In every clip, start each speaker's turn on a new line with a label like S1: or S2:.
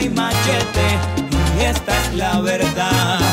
S1: y machete, esta es la verdad.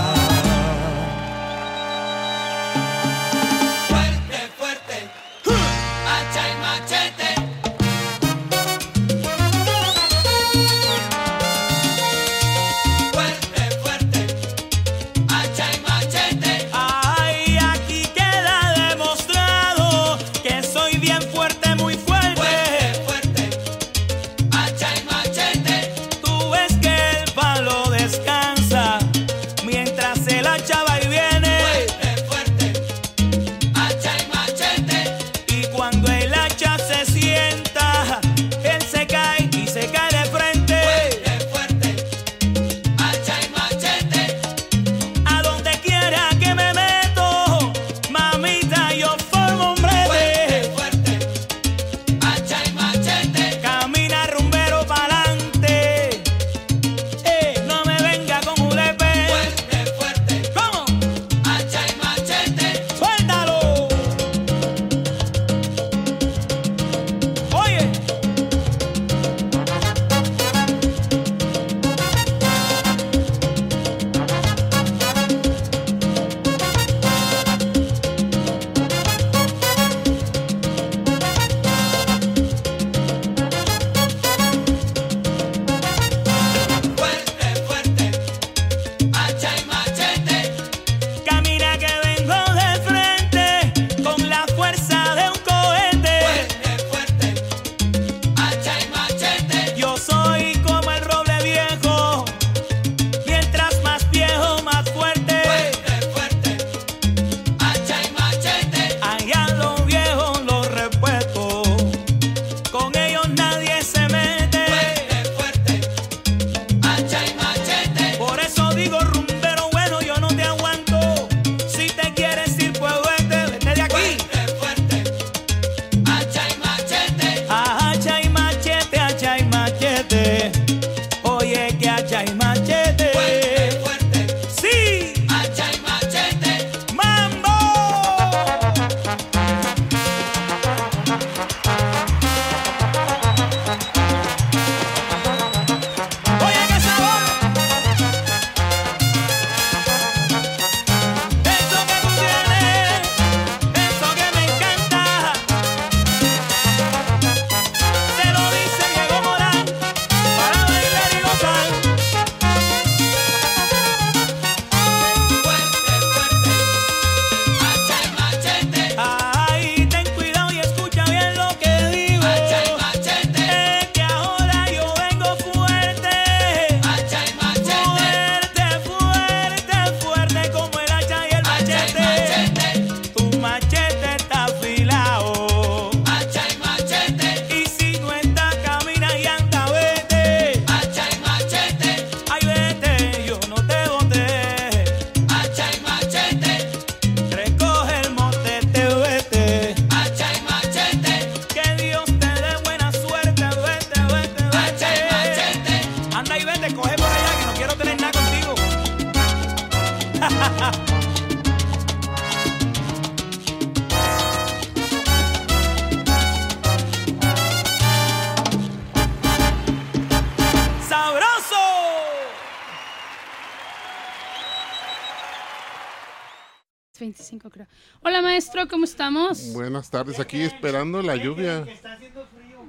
S2: 25 creo. Hola maestro, ¿cómo estamos?
S3: Buenas tardes, aquí esperando la lluvia.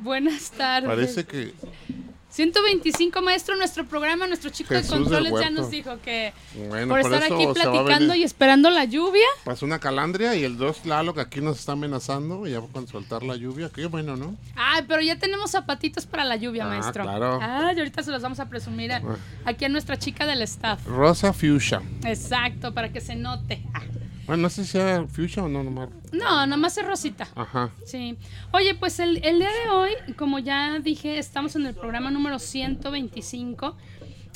S2: Buenas tardes.
S3: Parece que
S2: 125 maestro, nuestro programa, nuestro chico
S3: Jesús
S2: de controles ya nos dijo que
S3: Bueno,
S2: por
S3: por
S2: estar aquí
S3: va
S2: platicando y esperando la lluvia.
S3: pasó una calandria y el 2 Lalo que aquí nos está amenazando ya con soltar la lluvia. Qué bueno, ¿no?
S2: Ay, pero ya tenemos zapatitos para la lluvia,
S3: Ah,
S2: maestro.
S3: claro.
S2: Ay, ahorita se los vamos a presumir a-
S3: Ah.
S2: aquí a nuestra chica del staff.
S3: Rosa Fuchsia.
S2: Exacto, para que se note. Ah.
S3: Bueno, no sé si sea Fuchsia o no, nomás.
S2: No, nomás es Rosita.
S3: Ajá.
S2: Sí. Oye, pues el, el día de hoy, como ya dije, estamos en el programa número 125.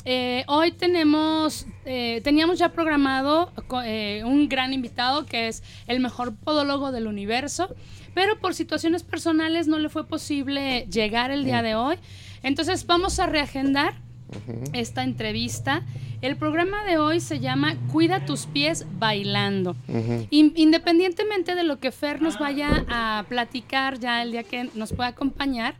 S2: Eh, hoy tenemos, eh, teníamos ya programado eh, un gran invitado que es el mejor podólogo del universo, pero por situaciones personales no le fue posible llegar el día de hoy. Entonces vamos a reagendar esta entrevista. El programa de hoy se llama Cuida tus pies bailando. In- independientemente de lo que Fer nos vaya a platicar ya el día que nos pueda acompañar,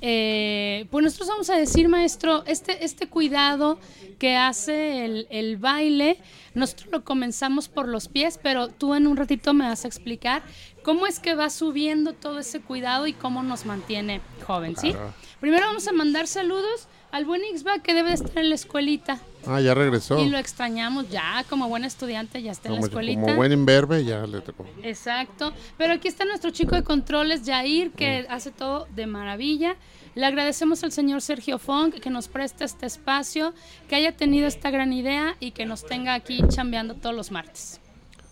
S2: eh, pues nosotros vamos a decir, maestro, este, este cuidado que hace el, el baile, nosotros lo comenzamos por los pies, pero tú en un ratito me vas a explicar cómo es que va subiendo todo ese cuidado y cómo nos mantiene joven, ¿sí?
S3: Claro.
S2: Primero vamos a mandar saludos al buen Ixba que debe de estar en la escuelita.
S3: Ah, ya regresó.
S2: Y lo extrañamos ya, como buen estudiante, ya está en la escuelita.
S3: como buen imberbe ya le tocó.
S2: Exacto. Pero aquí está nuestro chico de controles, Jair, que hace todo de maravilla. Le agradecemos al señor Sergio Fong que nos presta este espacio, que haya tenido esta gran idea y que nos tenga aquí chambeando todos los martes.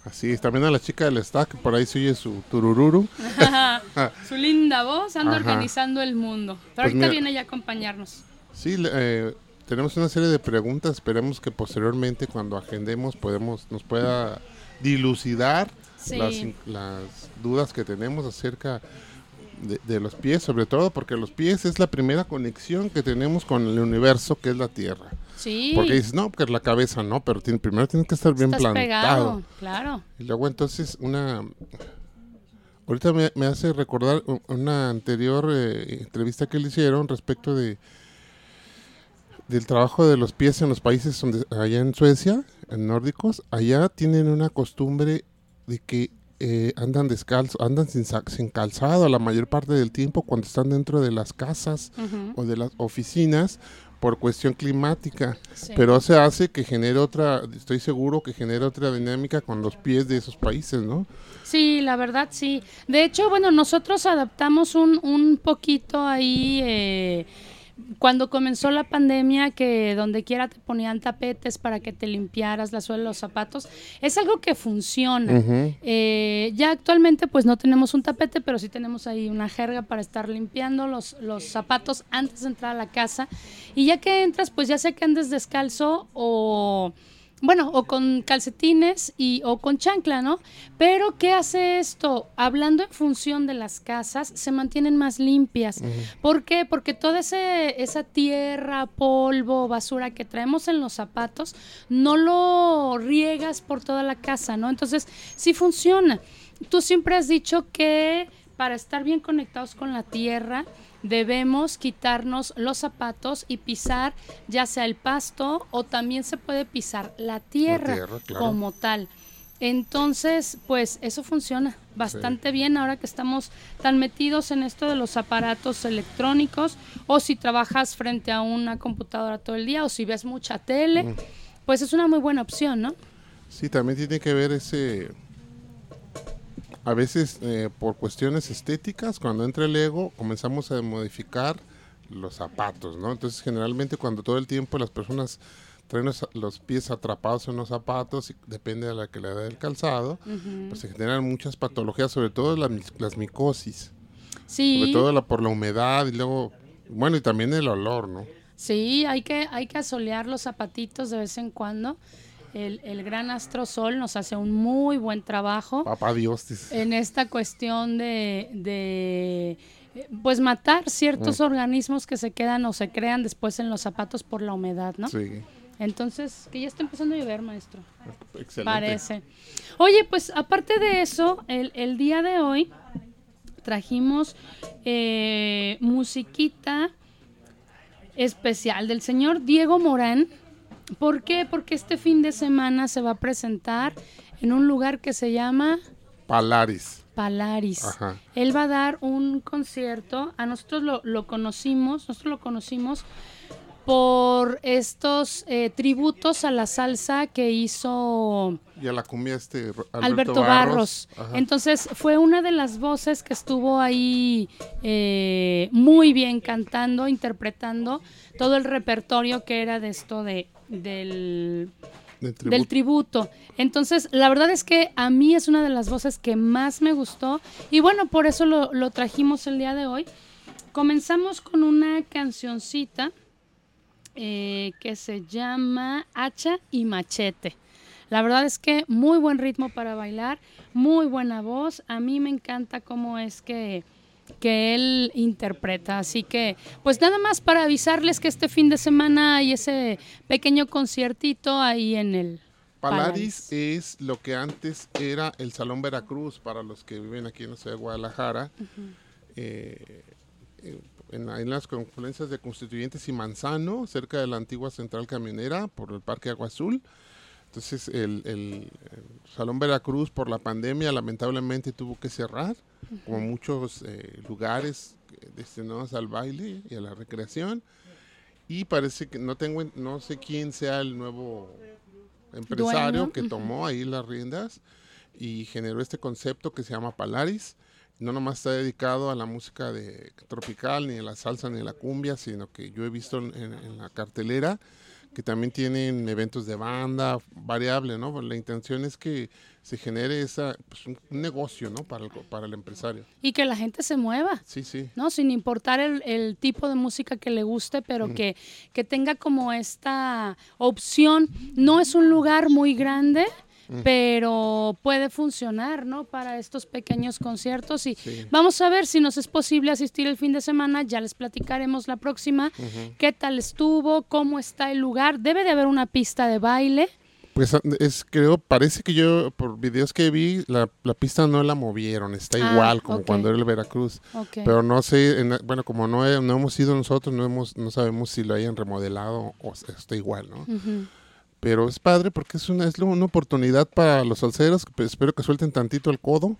S3: Así es, también a la chica del que por ahí se oye su turururu.
S2: Su linda voz anda
S3: Ajá.
S2: organizando el mundo. Pero
S3: Pues
S2: ahorita
S3: mira-
S2: viene ya a acompañarnos.
S3: Sí, eh, tenemos una serie de preguntas. Esperemos que posteriormente, cuando agendemos, podemos, nos pueda dilucidar
S2: Sí.
S3: las, las dudas que tenemos acerca de, de los pies, sobre todo porque los pies es la primera conexión que tenemos con el universo, que es la Tierra.
S2: Sí.
S3: Porque dices, no, porque la cabeza no, pero tiene- primero tiene que estar bien
S2: Estás
S3: plantado.
S2: pegado, claro.
S3: Y luego entonces una... Ahorita me, me hace recordar una anterior eh, entrevista que le hicieron respecto de del trabajo de los pies en los países donde allá en Suecia, en nórdicos, allá tienen una costumbre de que eh, andan descalzos, andan sin, sin calzado la mayor parte del tiempo cuando están dentro de las casas o de las oficinas por cuestión climática.
S2: sí.
S3: Pero se hace que genere otra, estoy seguro que genera otra dinámica con los pies de esos países, ¿no?
S2: Sí, la verdad sí. De hecho, bueno, nosotros adaptamos un, un poquito ahí eh, cuando comenzó la pandemia, que donde quiera te ponían tapetes para que te limpiaras la suela de los zapatos. Es algo que funciona. Eh, ya actualmente pues no tenemos un tapete, pero sí tenemos ahí una jerga para estar limpiando los, los zapatos antes de entrar a la casa. Y ya que entras, pues ya sea que andes descalzo o, bueno, o con calcetines y, o con chancla, ¿no? Pero ¿qué hace esto? Hablando en función de las casas, se mantienen más limpias. ¿Por qué? Porque toda ese, esa tierra, polvo, basura que traemos en los zapatos, no lo riegas por toda la casa, ¿no? Entonces, sí funciona. Tú siempre has dicho que para estar bien conectados con la tierra, debemos quitarnos los zapatos y pisar ya sea el pasto o también se puede pisar la tierra,
S3: tierra, claro.
S2: como tal. Entonces, pues eso funciona bastante bien ahora que estamos tan metidos en esto de los aparatos electrónicos o si trabajas frente a una computadora todo el día o si ves mucha tele, pues es una muy buena opción, ¿no?
S3: Sí, también tiene que ver ese... A veces eh, por cuestiones estéticas, cuando entra el ego, comenzamos a modificar los zapatos, ¿no? Entonces generalmente cuando todo el tiempo las personas traen los, los pies atrapados en los zapatos, y depende de la que le da el calzado, pues se generan muchas patologías, sobre todo las, mis- las micosis,
S2: Sí.
S3: sobre todo la, por la humedad y luego, bueno, y también el olor, ¿no?
S2: Sí, hay que, hay que asolear los zapatitos de vez en cuando. El, el gran astrosol nos hace un muy buen trabajo
S3: Papá Dios, dice.
S2: en esta cuestión de, de, pues matar ciertos organismos que se quedan o se crean después en los zapatos por la humedad, ¿no?
S3: Sí.
S2: Entonces, que ya está empezando a llover, maestro.
S3: Excelente.
S2: Parece. Oye, pues aparte de eso, el, el día de hoy trajimos eh, musiquita especial del señor Diego Morán. ¿Por qué? Porque este fin de semana se va a presentar en un lugar que se llama
S3: Palaris.
S2: Palaris.
S3: Ajá.
S2: Él va a dar un concierto. A nosotros lo, lo conocimos, nosotros lo conocimos por estos eh, tributos a la salsa que hizo
S3: Y a la cumbia este Alberto,
S2: Alberto, Barros. Entonces fue una de las voces que estuvo ahí eh, muy bien cantando, interpretando todo el repertorio que era de esto de, del,
S3: Del
S2: del
S3: tributo.
S2: tributo. Entonces, la verdad es que a mí es una de las voces que más me gustó y bueno, por eso lo, lo trajimos el día de hoy. Comenzamos con una cancioncita eh, que se llama Hacha y Machete. La verdad es que muy buen ritmo para bailar, muy buena voz. A mí me encanta cómo es que, que él interpreta. Así que, pues nada más para avisarles que este fin de semana hay ese pequeño conciertito ahí en el
S3: Palaris es lo que antes era el Salón Veracruz para los que viven aquí en la ciudad de Guadalajara. Eh, eh, en, la- en las confluencias de Constituyentes y Manzano, cerca de la antigua central camionera, por el Parque Agua Azul. Entonces, el, el- el Salón Veracruz, por la pandemia, lamentablemente tuvo que cerrar, como muchos eh, lugares eh, destinados al baile y a la recreación. Y parece que no tengo, en- no sé quién sea el nuevo empresario que tomó ahí las riendas y generó este concepto que se llama Palaris. No nomás está dedicado a la música de tropical, ni a la salsa, ni a la cumbia, sino que yo he visto en, la cartelera que también tienen eventos de banda, variable, ¿no? La intención es que se genere esa, pues, un, negocio, ¿no? Para el, para el empresario.
S2: Y que la gente se mueva.
S3: Sí, sí.
S2: ¿no? Sin importar el, el tipo de música que le guste, pero que, que tenga como esta opción. No es un lugar muy grande, pero puede funcionar, ¿no? Para estos pequeños conciertos. Y
S3: Sí.
S2: vamos a ver si nos es posible asistir el fin de semana. Ya les platicaremos la próxima. ¿Qué tal estuvo? ¿Cómo está el lugar? Debe de haber una pista de baile.
S3: Pues ah, es, creo, parece que yo, por videos que vi, la, la pista no la movieron, está
S2: Ah,
S3: igual como cuando era el Veracruz.
S2: Ok.
S3: Pero no sé, en bueno, como no, he- no hemos ido nosotros, no hemos no sabemos si lo hayan remodelado o está igual, ¿no?
S2: Ujú.
S3: Pero es padre porque es una, es una oportunidad para los salseros, pues, espero que suelten tantito el codo.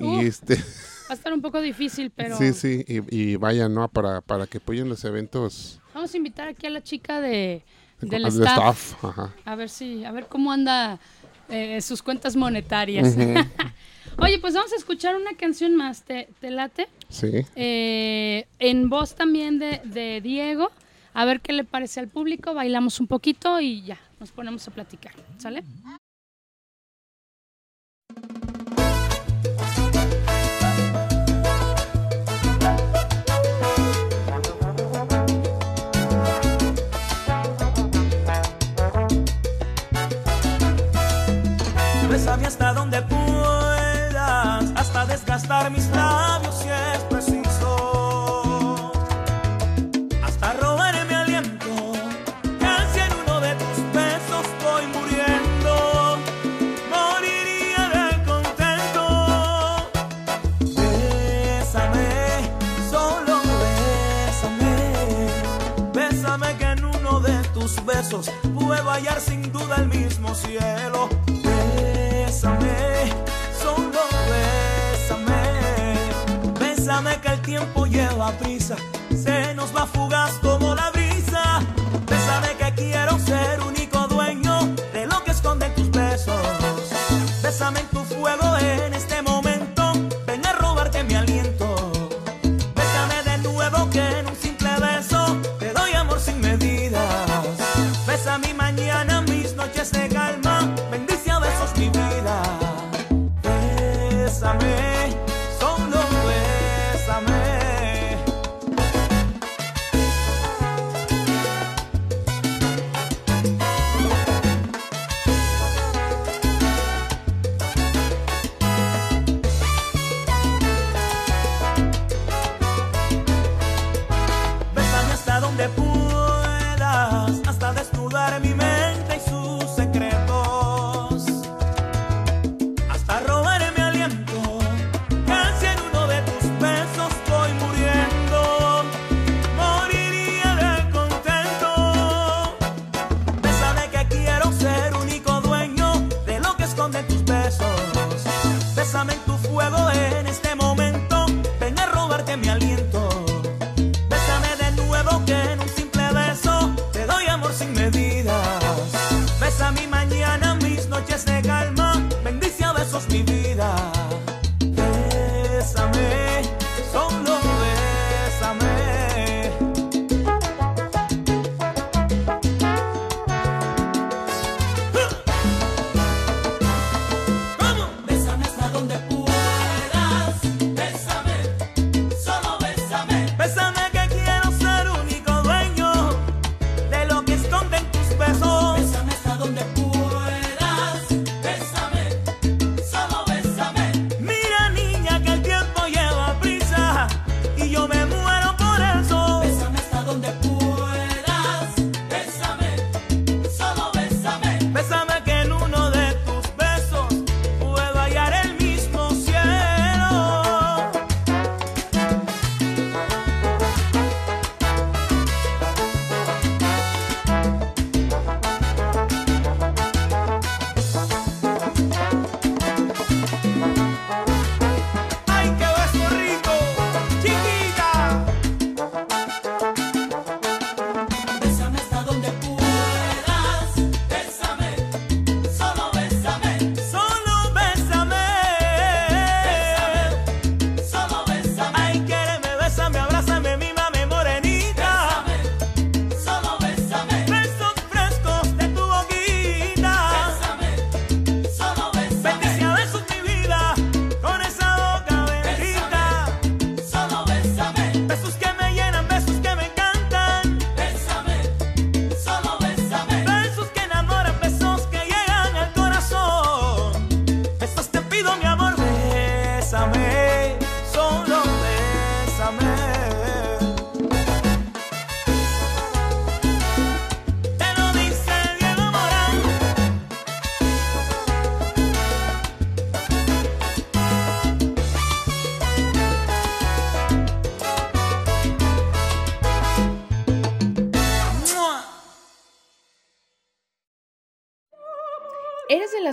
S2: Uh.
S3: Y este,
S2: Va a estar un poco difícil, pero
S3: sí, sí, y, y vayan, ¿no? Para, para que apoyen los eventos
S2: vamos a invitar aquí a la chica de, del
S3: del
S2: staff.
S3: staff. Ajá.
S2: A ver si, a ver cómo anda eh, sus cuentas monetarias. Oye, pues vamos a escuchar una canción más, ¿te, te late?
S3: Sí.
S2: Eh, en voz también de, de Diego. A ver qué le parece al público. Bailamos un poquito y ya, nos ponemos a platicar. ¿Sale?
S1: Tus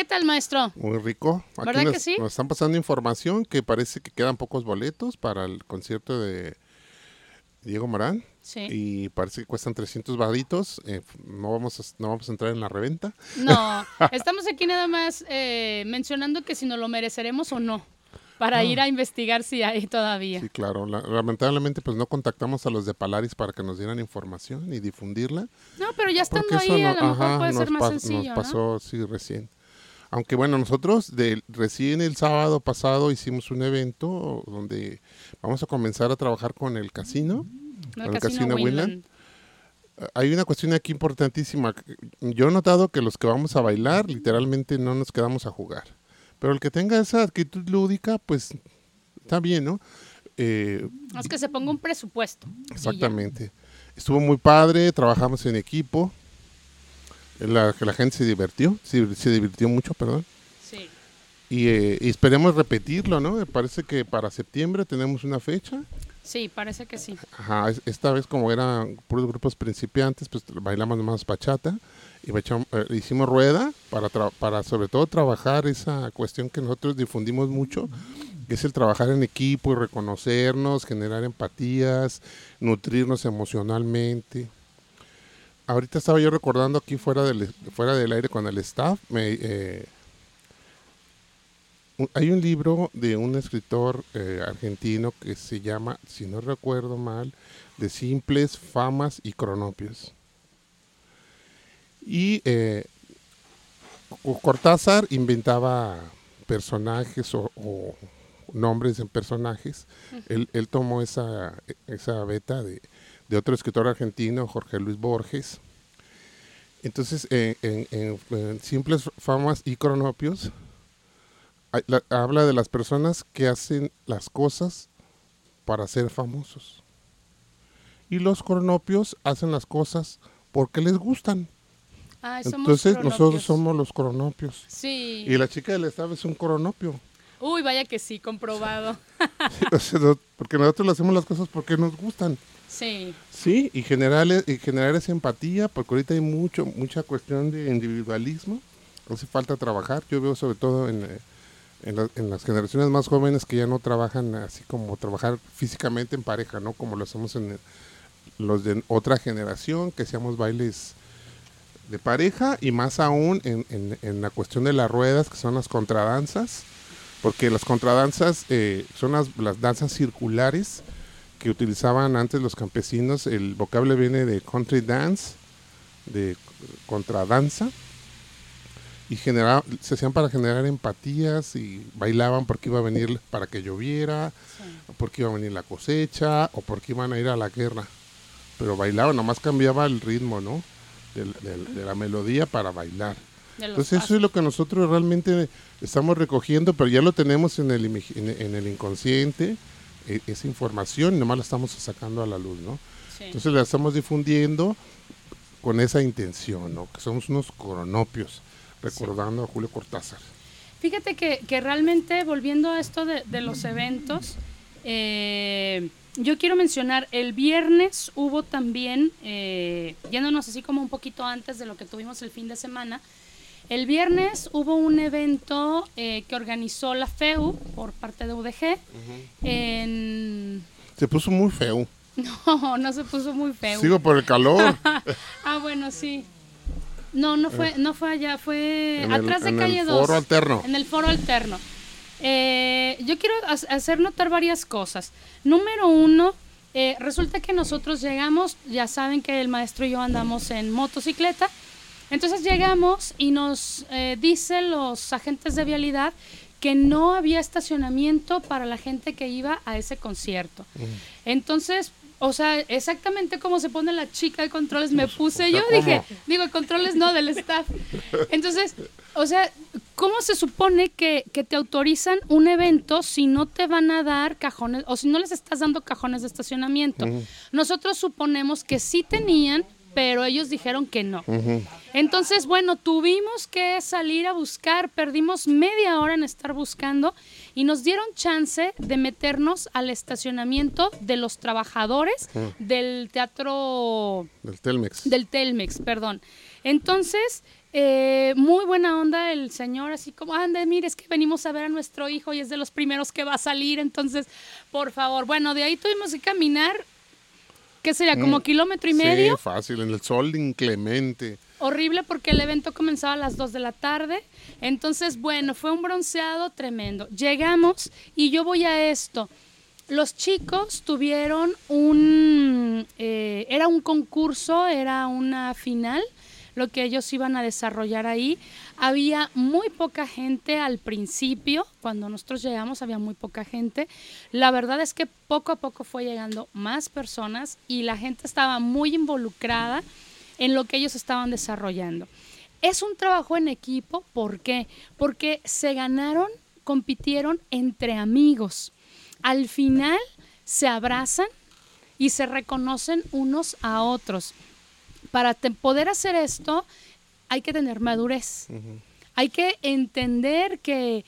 S2: ¿Qué tal, maestro?
S3: Muy rico. Aquí
S2: ¿Verdad
S3: nos,
S2: que sí?
S3: nos están pasando información que parece que quedan pocos boletos para el concierto de Diego Morán.
S2: Sí.
S3: Y parece que cuestan 300 varitos. Eh, no, vamos a, no vamos a entrar en la reventa.
S2: No, estamos aquí nada más eh, mencionando que si nos lo mereceremos o no, para ir a investigar si hay todavía.
S3: Sí, claro. La- lamentablemente, pues no contactamos a los de Palaris para que nos dieran información y difundirla.
S2: No, pero ya estando ahí, a
S3: no-
S2: lo mejor
S3: ajá,
S2: puede ser más sencillo,
S3: Nos pasó, sí, recién. Aunque bueno, nosotros de, recién el sábado pasado hicimos un evento donde vamos a comenzar a trabajar con el casino.
S2: ¿no?
S3: con
S2: El
S3: el
S2: Casino
S3: Casino
S2: Winland.
S3: Winland. Hay una cuestión aquí importantísima. Yo he notado que los que vamos a bailar, literalmente no nos quedamos a jugar. Pero el que tenga esa actitud lúdica, pues está bien, ¿no? Eh,
S2: Es que se ponga un presupuesto.
S3: Exactamente. Estuvo muy padre, trabajamos en equipo. La, la gente se divirtió, se, se divirtió mucho, perdón.
S2: Sí.
S3: Y, eh, y esperemos repetirlo, ¿no? Me parece que para septiembre tenemos una fecha.
S2: Sí, parece que sí.
S3: Ajá, es- esta vez como eran puros grupos principiantes, pues bailamos más bachata y eh, hicimos rueda para, tra- para sobre todo trabajar esa cuestión que nosotros difundimos mucho, que es el trabajar en equipo y reconocernos, generar empatías, nutrirnos emocionalmente. Ahorita estaba yo recordando aquí fuera del, fuera del aire con el staff, me, eh, hay un libro de un escritor eh, argentino que se llama, si no recuerdo mal, de simples famas y cronopios. Y eh, Co- Cortázar inventaba personajes o, o nombres en personajes. él, él tomó esa, esa beta de, de otro escritor argentino, Jorge Luis Borges. Entonces, eh, en, en- en simples famas y cronopios, la- habla de las personas que hacen las cosas para ser famosos. Y los cronopios hacen las cosas porque les gustan.
S2: Ay, somos
S3: Entonces nosotros somos los cronopios.
S2: Sí.
S3: Y la chica del estado es un cronopio.
S2: Uy, vaya que sí, comprobado.
S3: O sea, no- porque nosotros hacemos las cosas porque nos gustan.
S2: Sí.
S3: Sí, y generar, y generar esa empatía, porque ahorita hay mucho, mucha cuestión de individualismo. Hace falta trabajar. Yo veo sobre todo en, eh, en, la- en las generaciones más jóvenes que ya no trabajan así como trabajar físicamente en pareja, ¿no? Como lo hacemos en el- los de otra generación, que hacíamos bailes de pareja y más aún en, en- en la cuestión de las ruedas, que son las contradanzas, porque las contradanzas eh, son las, las danzas circulares que utilizaban antes los campesinos. El vocablo viene de country dance, de contradanza, y genera- se hacían para generar empatías y bailaban porque iba a venir para que lloviera, o porque iba a venir la cosecha, o porque iban a ir a la guerra. Pero bailaban, nomás cambiaba el ritmo, ¿no? Del- del- de la melodía para bailar.
S2: de
S3: Entonces eso es lo que nosotros realmente estamos recogiendo, pero ya lo tenemos en el, en, en el inconsciente, e- esa información, nomás la estamos sacando a la luz, ¿no?
S2: Sí.
S3: Entonces la estamos difundiendo con esa intención, ¿no? Que somos unos coronopios, recordando a Julio Cortázar.
S2: Fíjate que, que realmente, volviendo a esto de, de los eventos, eh, yo quiero mencionar, el viernes hubo también, eh, yéndonos así como un poquito antes de lo que tuvimos el fin de semana, el viernes hubo un evento eh, que organizó la FEU por parte de UDG. en...
S3: Se puso muy feo.
S2: No, no se puso muy feo.
S3: Sigo por el calor.
S2: Ah, bueno, sí. No, no fue, no fue allá, fue
S3: En el-
S2: atrás de
S3: en el
S2: calle 2.
S3: foro alterno.
S2: En el foro alterno. Eh, yo quiero ha- hacer notar varias cosas. Número uno, eh, resulta que nosotros llegamos, ya saben que el maestro y yo andamos en motocicleta. Entonces llegamos y nos eh, dicen los agentes de vialidad que no había estacionamiento para la gente que iba a ese concierto. Entonces, o sea, exactamente como se pone la chica de controles, me puse
S3: o sea,
S2: yo, dije, digo, controles no, del staff. Entonces, o sea, ¿cómo se supone que, que te autorizan un evento si no te van a dar cajones o si no les estás dando cajones de estacionamiento? Nosotros suponemos que sí tenían, pero ellos dijeron que no. Entonces, bueno, tuvimos que salir a buscar, perdimos media hora en estar buscando y nos dieron chance de meternos al estacionamiento de los trabajadores del teatro
S3: Del Telmex.
S2: del Telmex, perdón. Entonces, eh, muy buena onda el señor, así como, anda, mire, es que venimos a ver a nuestro hijo y es de los primeros que va a salir, entonces, por favor. Bueno, de ahí tuvimos que caminar, ¿qué sería? Como
S3: Mm,
S2: kilómetro y medio.
S3: Sí, fácil, en el sol inclemente.
S2: Horrible porque el evento comenzaba a las 2 de la tarde. Entonces, bueno, fue un bronceado tremendo. Llegamos y yo voy a esto. Los chicos tuvieron un... eh, era un concurso, era una final, lo que ellos iban a desarrollar ahí. Había muy poca gente al principio, cuando nosotros llegamos había muy poca gente. La verdad es que poco a poco fue llegando más personas y la gente estaba muy involucrada en lo que ellos estaban desarrollando. Es un trabajo en equipo, ¿por qué? Porque se ganaron, compitieron entre amigos. Al final se abrazan y se reconocen unos a otros. Para te- poder hacer esto hay que tener madurez. Hay que entender que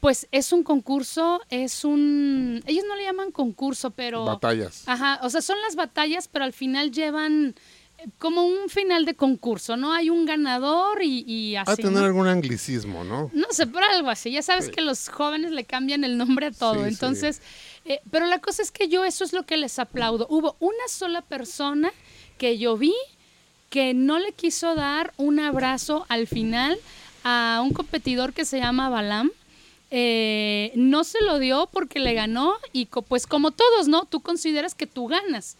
S2: pues es un concurso, es un... Ellos no le llaman concurso, pero...
S3: Batallas.
S2: Ajá, o sea, son las batallas, pero al final llevan eh, como un final de concurso, ¿no? Hay un ganador y, y
S3: Va a
S2: así.
S3: tener
S2: ¿no?
S3: algún anglicismo, ¿no?
S2: No sé, pero algo así. Ya sabes
S3: Sí.
S2: que los jóvenes le cambian el nombre a todo.
S3: Sí, sí.
S2: Entonces, eh, pero la cosa es que yo eso es lo que les aplaudo. Hubo una sola persona que yo vi que no le quiso dar un abrazo al final a un competidor que se llama Balam. eh, no se lo dio porque le ganó y co- pues como todos, ¿no? Tú consideras que tú ganas.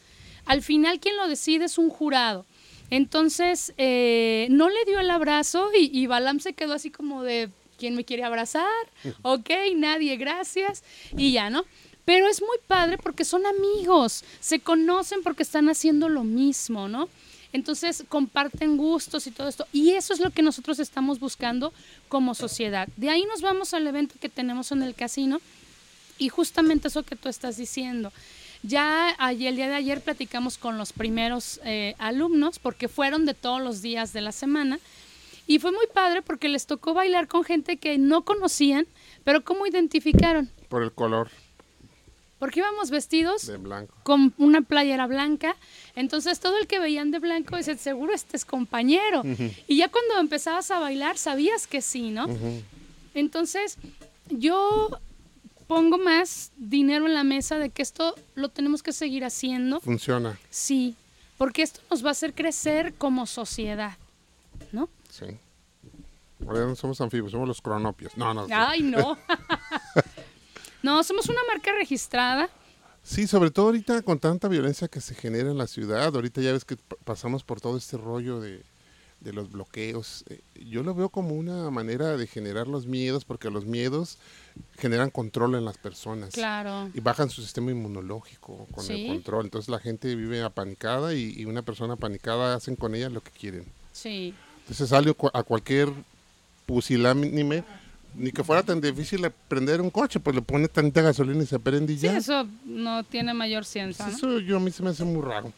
S2: Al final quien lo decide es un jurado. Entonces, eh, no le dio el abrazo y, y Balam se quedó así como de, ¿quién me quiere abrazar? Ok, nadie, gracias. Y ya, ¿no? Pero es muy padre porque son amigos, se conocen porque están haciendo lo mismo, ¿no? Entonces comparten gustos y todo esto. Y eso es lo que nosotros estamos buscando como sociedad. De ahí nos vamos al evento que tenemos en el casino y justamente eso que tú estás diciendo. Ya ayer, el día de ayer platicamos con los primeros eh, alumnos porque fueron de todos los días de la semana y fue muy padre porque les tocó bailar con gente que no conocían, pero ¿cómo identificaron?
S3: Por el color
S2: Porque íbamos vestidos
S3: de blanco.
S2: con una playera blanca. Entonces todo el que veían de blanco dice, seguro este es compañero. Y ya cuando empezabas a bailar sabías que sí, ¿no? Entonces yo pongo más dinero en la mesa de que esto lo tenemos que seguir haciendo.
S3: Funciona,
S2: Sí, porque esto nos va a hacer crecer como sociedad, ¿no?
S3: sí. Ahora no somos anfibios, somos los cronopios. No, no.
S2: Ay, no. no, somos una marca registrada.
S3: Sí, sobre todo ahorita con tanta violencia que se genera en la ciudad, ahorita ya ves que pa- pasamos por todo este rollo de, de los bloqueos. eh, yo lo veo como una manera de generar los miedos, porque los miedos generan control en las personas.
S2: Claro.
S3: Y bajan su sistema inmunológico con
S2: Sí.
S3: el control. Entonces la gente vive apanicada y, y una persona apanicada hacen con ella lo que quieren.
S2: Sí.
S3: Entonces sale a cualquier pusilánime, ni que fuera tan difícil de prender un coche, pues le pone tanta gasolina y se prende y
S2: Sí,
S3: ya.
S2: eso no tiene mayor ciencia, ¿no?
S3: Eso yo a mí se me hace muy raro.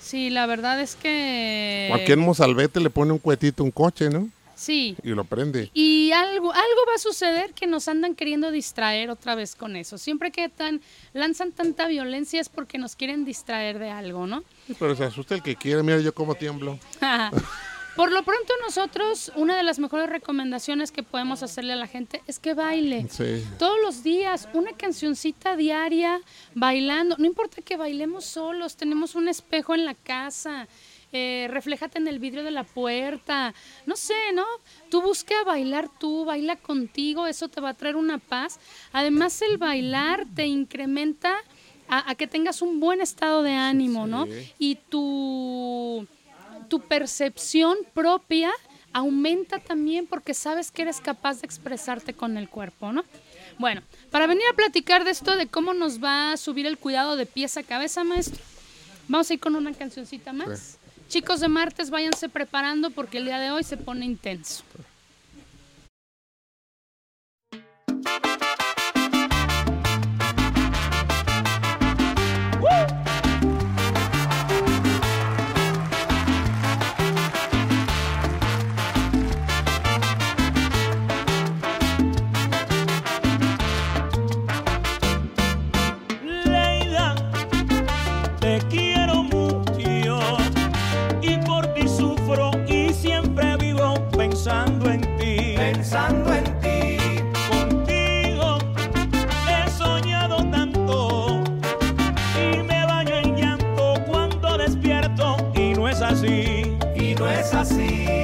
S2: Sí, la verdad es que...
S3: Cualquier mozalbete le pone un cuetito a un coche, ¿no?
S2: Sí.
S3: Y lo prende.
S2: Y algo, algo va a suceder que nos andan queriendo distraer otra vez con eso. Siempre que tan, lanzan tanta violencia es porque nos quieren distraer de algo, ¿no?
S3: Sí, Pero se asusta el que quiere. Mira yo cómo tiemblo.
S2: Por lo pronto nosotros, una de las mejores recomendaciones que podemos hacerle a la gente es que baile.
S3: Sí.
S2: Todos los días, una cancioncita diaria, bailando. No importa que bailemos solos, tenemos un espejo en la casa. Eh, refléjate en el vidrio de la puerta. No sé, ¿no? Tú busca bailar tú, baila contigo, eso te va a traer una paz. Además, el bailar te incrementa a, a que tengas un buen estado de ánimo, ¿no? Y tu, tu percepción propia aumenta también porque sabes que eres capaz de expresarte con el cuerpo, ¿no? Bueno, para venir a platicar de esto, de cómo nos va a subir el cuidado de pies a cabeza, maestro, vamos a ir con una cancioncita más.
S3: Sí.
S2: Chicos de martes, váyanse preparando porque el día de hoy se pone intenso.
S1: Y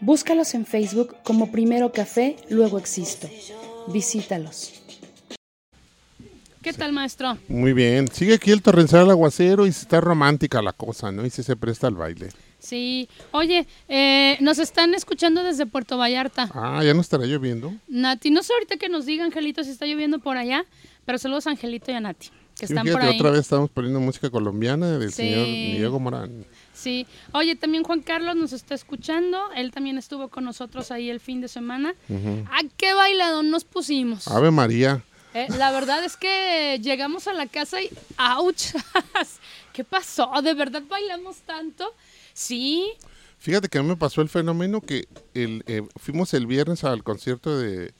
S4: Búscalos en Facebook como Primero Café, luego Existo. Visítalos.
S2: ¿Qué tal, maestro?
S3: Muy bien. Sigue aquí el torrencial aguacero y está romántica la cosa, ¿no? Y si se presta al baile.
S2: Sí. Oye, eh, nos están escuchando desde Puerto Vallarta.
S3: Ah, ya no estará lloviendo.
S2: Nati, no sé ahorita que nos diga, Angelito, si está lloviendo por allá, pero saludos a Angelito y a Nati, que
S3: Sí,
S2: están
S3: fíjate,
S2: por ahí.
S3: otra vez estamos poniendo música colombiana del
S2: Sí.
S3: señor Diego Morán.
S2: Sí. Oye, también Juan Carlos nos está escuchando. Él también estuvo con nosotros ahí el fin de semana. ¿A qué bailadón nos pusimos?
S3: Ave María.
S2: Eh, la verdad es que llegamos a la casa y ¡auch! ¿Qué pasó? ¿De verdad bailamos tanto? Sí.
S3: Fíjate que a mí me pasó el fenómeno que el, eh, fuimos el viernes al concierto de,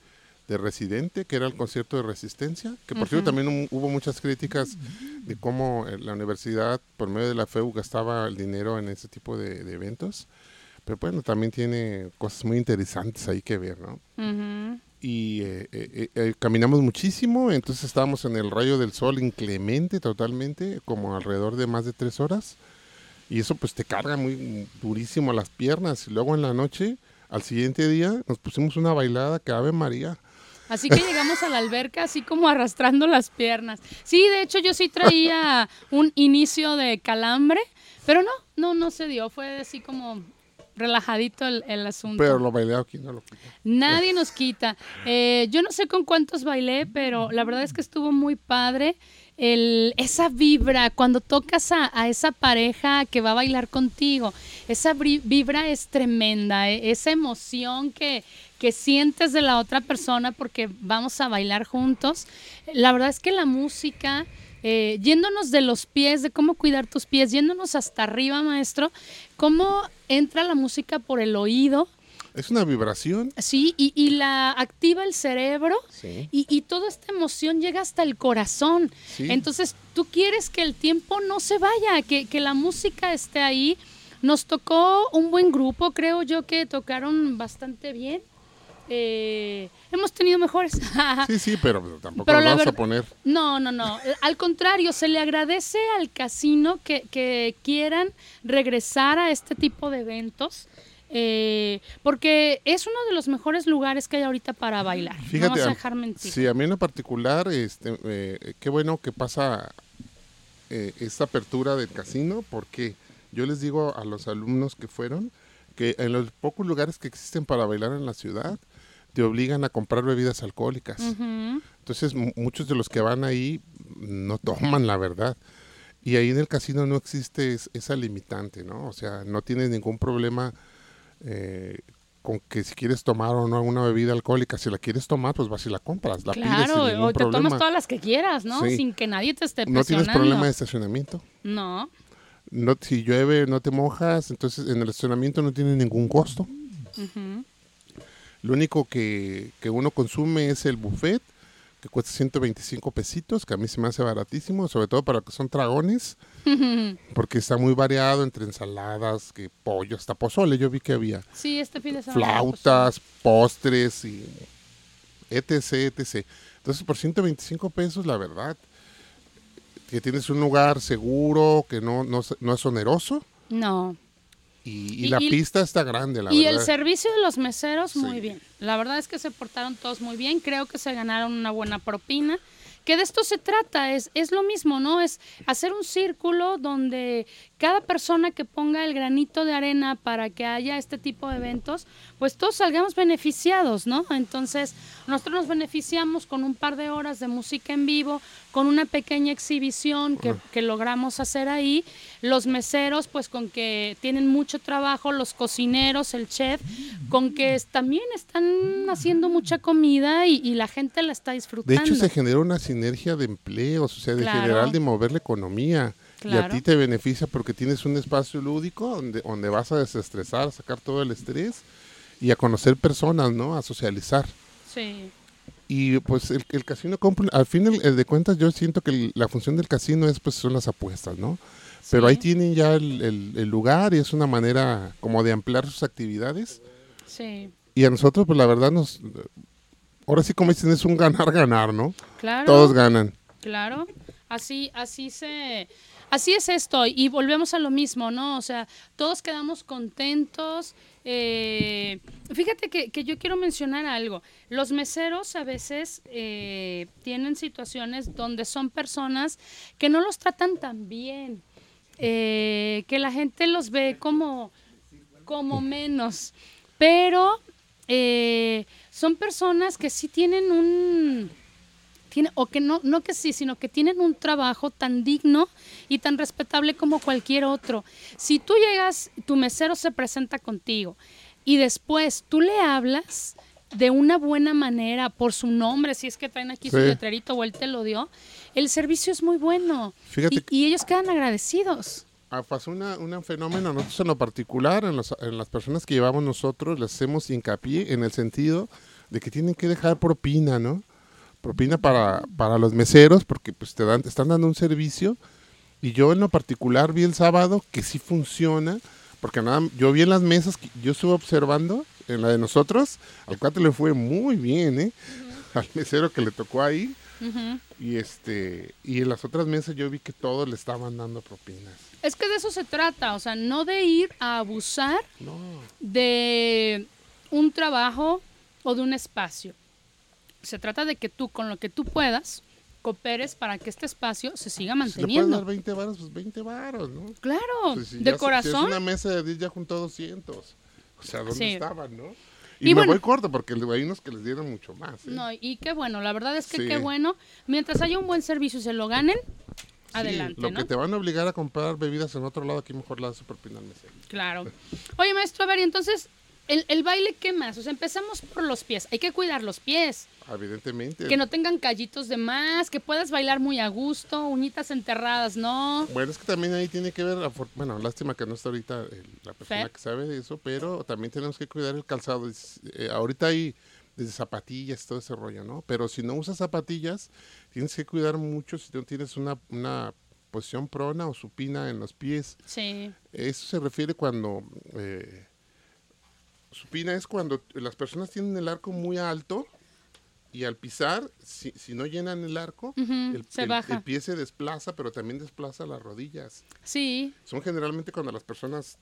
S3: de Residente, que era el concierto de Resistencia, que por cierto también hu- hubo muchas críticas de cómo eh, la universidad, por medio de la FEU, gastaba el dinero en ese tipo de, de eventos. Pero bueno, también tiene cosas muy interesantes ahí que ver, ¿no? Y eh, eh, eh, caminamos muchísimo, entonces estábamos en el rayo del sol inclemente totalmente, como alrededor de más de tres horas, y eso pues te carga muy durísimo las piernas, y luego en la noche, al siguiente día, nos pusimos una bailada que Ave María.
S2: Así que llegamos a la alberca así como arrastrando las piernas. Sí, de hecho yo sí traía un inicio de calambre, pero no, no, no se dio. Fue así como relajadito el, el asunto.
S3: Pero lo bailado aquí no lo quita.
S2: Nadie nos quita. Eh, yo no sé con cuántos bailé, pero la verdad es que estuvo muy padre. El, esa vibra, cuando tocas a, a esa pareja que va a bailar contigo, esa vibra es tremenda, eh, esa emoción que, que sientes de la otra persona porque vamos a bailar juntos. La verdad es que la música, eh, yéndonos de los pies, de cómo cuidar tus pies, yéndonos hasta arriba, maestro, cómo entra la música por el oído,
S3: Es una vibración.
S2: Sí, y, y la activa el cerebro
S3: Sí.
S2: y, y toda esta emoción llega hasta el corazón.
S3: Sí.
S2: Entonces, tú quieres que el tiempo no se vaya, que, que la música esté ahí. Nos tocó un buen grupo, creo yo que tocaron bastante bien. Eh, hemos tenido mejores.
S3: Sí, sí, pero tampoco
S2: Pero
S3: lo vamos a poner.
S2: No, no, no. Al contrario, se le agradece al casino que, que quieran regresar a este tipo de eventos. eh, porque es uno de los mejores lugares que hay ahorita para bailar. no
S3: Fíjate,
S2: vas a
S3: a-
S2: dejar mentir.
S3: sí, a mí en lo particular, este, eh, qué bueno que pasa eh, esta apertura del casino, porque yo les digo a los alumnos que fueron que en los pocos lugares que existen para bailar en la ciudad, te obligan a comprar bebidas alcohólicas. Entonces, mu- muchos de los que van ahí no toman, la verdad. Y ahí en el casino no existe es- esa limitante, ¿no? O sea, no tienes ningún problema eh, con que si quieres tomar o no alguna bebida alcohólica, si la quieres tomar, pues vas y la compras, la pides sin
S2: Claro,
S3: ningún
S2: o te
S3: problema.
S2: tomas todas las que quieras, ¿no?
S3: Sí.
S2: Sin que nadie te esté
S3: no tienes
S2: presionando.
S3: problema de estacionamiento.
S2: No.
S3: No, si llueve, no te mojas, entonces en el estacionamiento no tiene ningún costo.
S2: Ujú.
S3: Lo único que, que uno consume es el buffet, que cuesta 125 pesitos, que a mí se me hace baratísimo, sobre todo para los que son dragones, porque está muy variado entre ensaladas, que pollo, hasta pozole, yo vi que había
S2: Sí, este fin de semana.
S3: flautas, postres y etc, etc. Entonces, por 125 pesos, la verdad, que tienes un lugar seguro, que no, no es oneroso,
S2: No.
S3: Y, y
S2: Y-
S3: la
S2: y-
S3: pista está grande, la
S2: y
S3: verdad.
S2: el servicio de los meseros, muy bien. La verdad es que se portaron todos muy bien. Creo que se ganaron una buena propina. Que de esto se trata, es, es lo mismo, ¿no? Es hacer un círculo donde cada persona que ponga el granito de arena para que haya este tipo de eventos, pues todos salgamos beneficiados, ¿no? Entonces, nosotros nos beneficiamos con un par de horas de música en vivo, con una pequeña exhibición que, que logramos hacer ahí. Los meseros, pues con que tienen mucho trabajo, los cocineros, el chef, con que es- también están haciendo mucha comida y, y la gente la está
S3: De
S2: disfrutando.
S3: hecho, se genera una sinergia de empleos, o sea, de
S2: Claro.
S3: general de mover la economía. Y a ti te beneficia porque tienes un espacio lúdico donde, donde vas a desestresar, a sacar todo el estrés y a conocer personas, ¿no? A socializar.
S2: Sí.
S3: Y pues el, el casino al fin el- el de cuentas yo siento que el- la función del casino es pues son las apuestas, ¿no? Pero ahí tienen ya el lugar y es una manera como de ampliar sus actividades.
S2: Sí,
S3: Y a nosotros pues la verdad nos... Ahora sí como dicen es un ganar-ganar, ¿no?
S2: claro.
S3: Todos ganan.
S2: Claro, así, así se, así es esto y volvemos a lo mismo, ¿no? O sea, todos quedamos contentos. eh, fíjate que, que yo quiero mencionar algo. Los meseros a veces eh, tienen situaciones donde son personas que no los tratan tan bien, eh, que la gente los ve como, como menos, pero eh, son personas que sí tienen un tiene, o que no, no que sí, sino que tienen un trabajo tan digno y tan respetable como cualquier otro. Si tú llegas, tu mesero se presenta contigo y después tú le hablas de una buena manera por su nombre, si es que traen aquí su letrerito o él te lo dio, el servicio es muy bueno
S3: Fíjate
S2: y, y ellos quedan agradecidos.
S3: Ah, pasó una, un fenómeno, nosotros en lo particular, en, los- en las personas que llevamos nosotros, les hacemos hincapié en el sentido de que tienen que dejar propina, ¿no? Propina para, para los meseros, porque pues te dan, te están dando un servicio. Y yo en lo particular vi el sábado que sí funciona, porque nada, yo vi en las mesas que yo estuve observando, en la de nosotros, al cuate le fue muy bien, ¿eh? Al mesero que le tocó ahí. Y este, y en las otras mesas yo vi que todos le estaban dando propinas.
S2: Es que de eso se trata, o sea, no de ir a abusar
S3: No.
S2: de un trabajo o de un espacio. Se trata de que tú, con lo que tú puedas, cooperes para que este espacio se siga
S3: Si le puedes
S2: manteniendo.
S3: dar 20 varos, pues 20 varos, ¿no?
S2: Claro,
S3: Pues si
S2: de
S3: ya se- Si
S2: corazón.
S3: es una mesa de 10 ya juntó 200. O sea, ¿dónde
S2: Sí.
S3: estaban, no? Y,
S2: Y
S3: me
S2: bueno-
S3: voy corto porque hay unos que les dieron mucho más. ¿eh?
S2: No, y qué bueno, la verdad es que
S3: Sí.
S2: qué bueno. Mientras haya un buen servicio y se lo ganen,
S3: Sí,
S2: adelante,
S3: Lo
S2: ¿no?
S3: que te van a obligar a comprar bebidas en otro lado, aquí mejor la propina al mesero.
S2: Claro. Oye, maestro, a ver, y entonces, el, el baile, ¿qué más? O sea, empezamos por los pies. Hay que cuidar los pies.
S3: Evidentemente.
S2: Que no tengan callitos de más, que puedas bailar muy a gusto, uñitas enterradas, ¿no?
S3: Bueno, es que también ahí tiene que ver, afor- bueno, lástima que no está ahorita el- la persona
S2: Fer.
S3: que sabe de eso, pero también tenemos que cuidar el calzado. Es- eh, ahorita hay desde zapatillas, todo ese rollo, ¿no? Pero si no usas zapatillas, tienes que cuidar mucho si no tienes una, una posición prona o supina en los pies.
S2: Sí.
S3: Eso se refiere cuando... eh, supina es cuando las personas tienen el arco muy alto y al pisar, si, si no llenan el arco, el,
S2: se
S3: el-
S2: baja.
S3: el pie se desplaza, pero también desplaza las rodillas.
S2: Sí.
S3: Son generalmente cuando las personas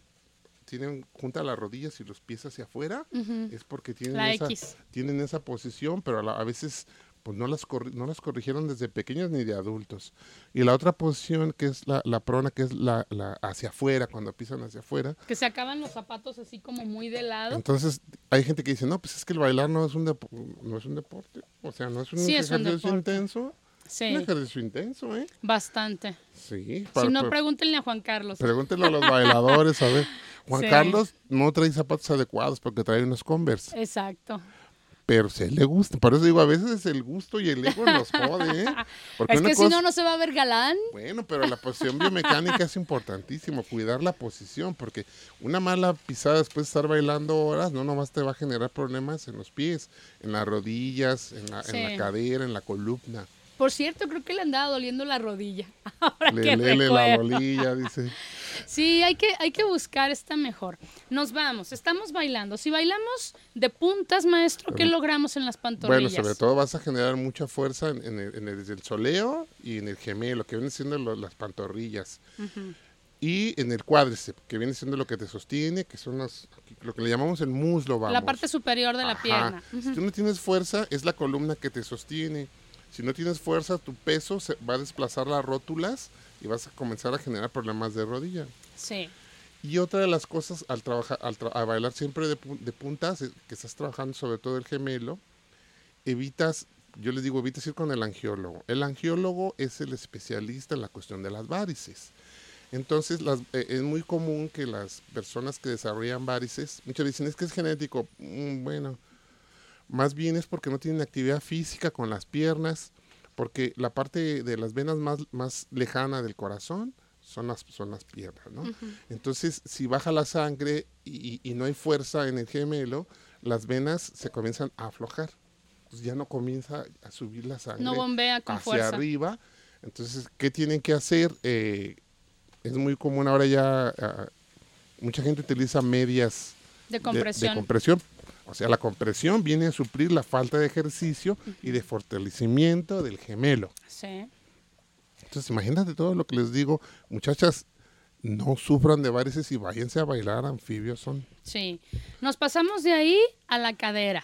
S3: tienen juntas las rodillas y los pies hacia afuera, es porque tienen
S2: La
S3: esa,
S2: X.
S3: tienen esa posición, pero a, la- a veces pues no las, corri- no las corrigieron desde pequeños ni de adultos. Y la otra posición que es la, la prona, que es la, la hacia afuera, cuando pisan hacia afuera.
S2: Que se acaban los zapatos así como muy de lado.
S3: Entonces hay gente que dice, no, pues es que el bailar no es un, depo- no es un deporte, o sea, no es un
S2: Sí, es un
S3: ejercicio
S2: deporte.
S3: intenso.
S2: Sí,
S3: Un ejercicio intenso, ¿eh?
S2: bastante.
S3: Sí.
S2: Si
S3: para-
S2: no,
S3: para-
S2: pregúntenle a Juan Carlos.
S3: Pregúntenle a los bailadores, a ver. Juan
S2: Sí.
S3: Carlos no trae zapatos adecuados porque trae unos Converse.
S2: Exacto.
S3: Pero si a él le gusta. Por eso digo, a veces el gusto y el ego nos jode, ¿eh? Porque
S2: Es que si no, no se va a ver galán.
S3: Bueno, pero la posición biomecánica es importantísimo, cuidar la posición, porque una mala pisada después de estar bailando horas, no nomás te va a generar problemas en los pies, en las rodillas, en la, en la
S2: Sí.
S3: cadera, en la columna.
S2: Por cierto, creo que le andaba doliendo la rodilla. Ahora
S3: Le,
S2: que
S3: lele la bolilla, dice.
S2: Sí, hay que, hay que buscar esta mejor. Nos vamos, estamos bailando. Si bailamos de puntas, maestro, ¿qué logramos en las
S3: Bueno,
S2: pantorrillas?
S3: sobre todo vas a generar mucha fuerza en, en el, en el- desde el soleo y en el gemelo, que vienen siendo lo- las pantorrillas. Y en el cuádriceps, que viene siendo lo que te sostiene, que son las, lo que le llamamos el muslo, vamos.
S2: La parte superior de la
S3: Ajá.
S2: pierna.
S3: Si tú no tienes fuerza, es la columna que te sostiene. Si no tienes fuerza, tu peso se va a desplazar las rótulas y vas a comenzar a generar problemas de rodilla.
S2: Sí.
S3: Y otra de las cosas al trabajar, al tra- a bailar siempre de, de puntas, que estás trabajando sobre todo el gemelo, evitas, yo les digo, evitas ir con el angiólogo. El angiólogo es el especialista en la cuestión de las varices. Entonces, las- eh, es muy común que las personas que desarrollan varices, muchas dicen, es que es genético. Mm, bueno, más bien es porque no tienen actividad física con las piernas, porque la parte de las venas más, más lejana del corazón son las, son las piernas, ¿no? Entonces, si baja la sangre y, no hay fuerza en el gemelo, las venas se comienzan a aflojar. Pues ya no comienza a subir la sangre
S2: No bombea con
S3: hacia
S2: fuerza.
S3: arriba. Entonces, ¿qué tienen que hacer? Eh, es muy común ahora ya, ah, mucha gente utiliza medias
S2: De
S3: de-
S2: compresión.
S3: De, compresión. O sea, la compresión viene a suplir la falta de ejercicio y de fortalecimiento del gemelo.
S2: Sí.
S3: Entonces, imagínate todo lo que les digo. Muchachas, no sufran de varices y váyanse a bailar anfibios. Son
S2: Sí. Nos pasamos de ahí a la cadera.